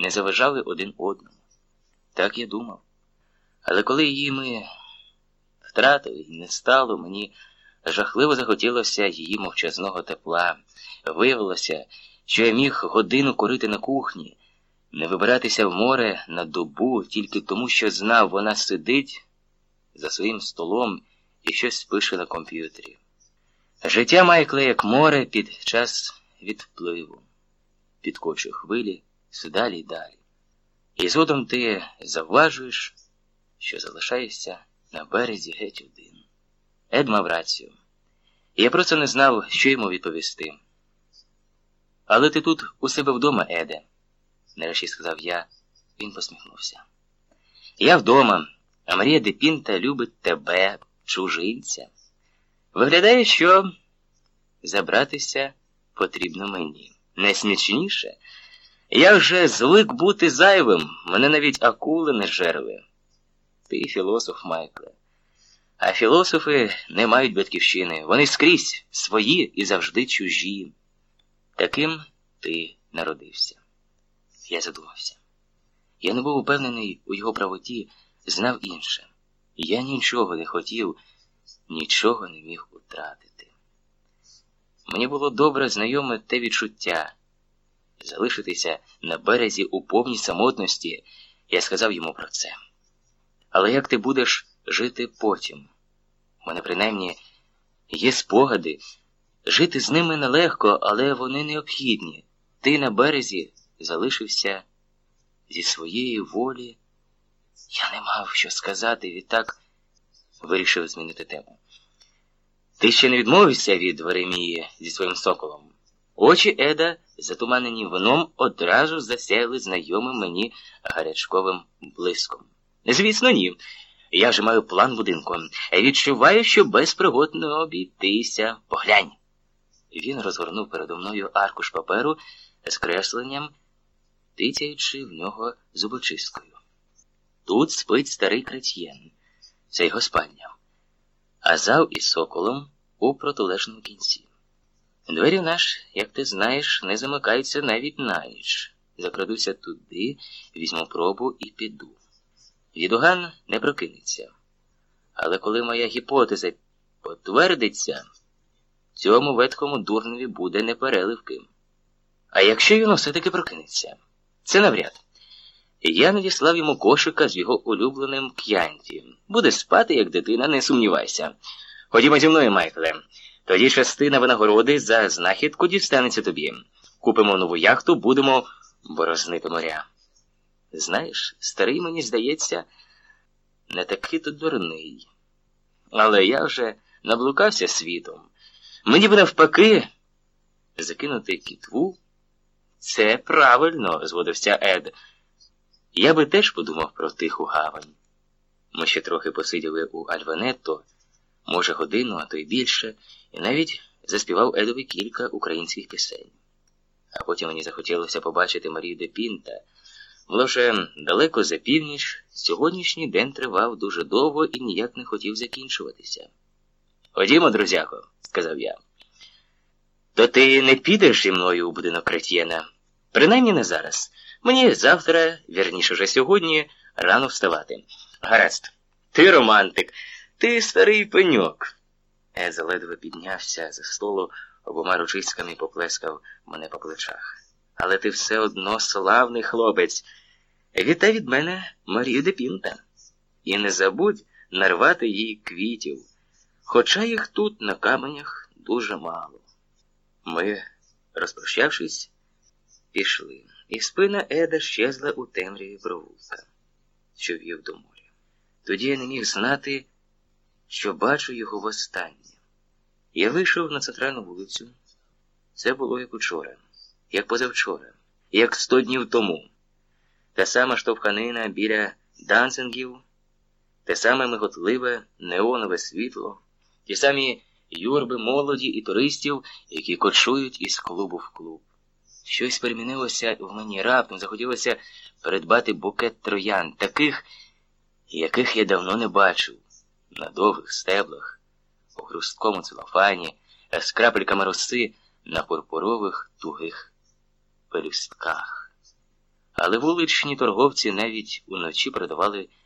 не заважали один одному. Так я думав. Але коли її ми втратили і не стало, мені жахливо захотілося її мовчазного тепла. Виявилося, що я міг годину курити на кухні, не вибиратися в море на добу тільки тому, що знав, вона сидить за своїм столом і щось пише на комп'ютері. Життя Майкла, як море під час відпливу, підкочує хвилі все далі й далі. І згодом ти завважуєш, що залишаєшся на березі геть один. Ед мав рацію. І я просто не знав, що йому відповісти. Але ти тут у себе вдома, Еде, нарешті сказав я, він посміхнувся. Я вдома, а Марія Депінта любить тебе, чужинця. Виглядає, що забратися потрібно мені. Найсмішніше, я вже звик бути зайвим, мене навіть акули не жерли. Ти філософ, Майкле. А філософи не мають батьківщини. Вони скрізь свої і завжди чужі. Таким ти народився. Я задумався. Я не був упевнений у його правоті, знав інше. Я нічого не хотів, нічого не міг утратити. Мені було добре знайоме те відчуття залишитися на березі у повній самотності, я сказав йому про це. Але як ти будеш жити потім? У мене принаймні є спогади. Жити з ними нелегко, але вони необхідні. Ти на березі залишився зі своєї волі. Я не мав що сказати, відтак вирішив змінити тему. Ти ще не відмовився від Веремії зі своїм соколом. Очі Еда, затуманені вином, одразу засяяли знайомим мені гарячковим блиском. Звісно, ні. Я вже маю план будинку. Відчуваю, що без пригод не обійтися. Поглянь. Він розгорнув передо мною аркуш паперу з кресленням, тицяючи в нього зубочисткою. Тут спить старий кретьєн, це його спальня, а зав із соколом у протилежному кінці. Двері наш, як ти знаєш, не замикаються навіть на ніч. Закрадуся туди, візьму пробу і піду. Дідуган не прокинеться. Але коли моя гіпотеза потвердиться, цьому ветхому дурневі буде непереливки. А якщо він все-таки прокинеться, це навряд. Я надіслав йому кошика з його улюбленим к'янті. Буде спати, як дитина, не сумнівайся. Ходімо зі мною, Майкле. Тоді частина винагороди за знахідку дістанеться тобі. Купимо нову яхту, будемо борознити моря. Знаєш, старий, мені здається, не такий то дурний. Але я вже наблукався світом. Мені б навпаки закинути кітву. Це правильно, зводився Ед. Я би теж подумав про тиху гавань. Ми ще трохи посиділи у Альванетто, може, годину, а то й більше, і навіть заспівав Едові кілька українських пісень. А потім мені захотілося побачити Марію де Пінта. Було вже далеко за північ, сьогоднішній день тривав дуже довго і ніяк не хотів закінчуватися. Ходімо, друзяко, сказав я. То ти не підеш зі мною у будинок Кретьєна? Принаймні не зараз. Мені завтра, вірніше вже сьогодні, рано вставати. Гаразд, ти романтик, ти старий пеньок. Ед заледве піднявся за столу, обома ручиськами поплескав мене по плечах. Але ти все одно славний хлопець. Вітай від мене Марію Депінта. І не забудь нарвати їй квітів, хоча їх тут на каменях дуже мало. Ми, розпрощавшись, пішли, і спина Еда щезла у темряві провулка, що вів до моря. Тоді я не міг знати, що бачу його востаннє. Я вийшов на центральну вулицю. Це було як учора, як позавчора, як сто днів тому. Та сама штовханина біля дансингів, те саме миготливе неонове світло, ті самі юрби молоді і туристів, які кочують із клубу в клуб. Щось перемінилося в мені раптом, захотілося придбати букет троян, таких, яких я давно не бачив, на довгих стеблах, у хрусткому целофані, з крапельками роси на пурпурових тугих пелюстках. Але вуличні торговці навіть уночі продавали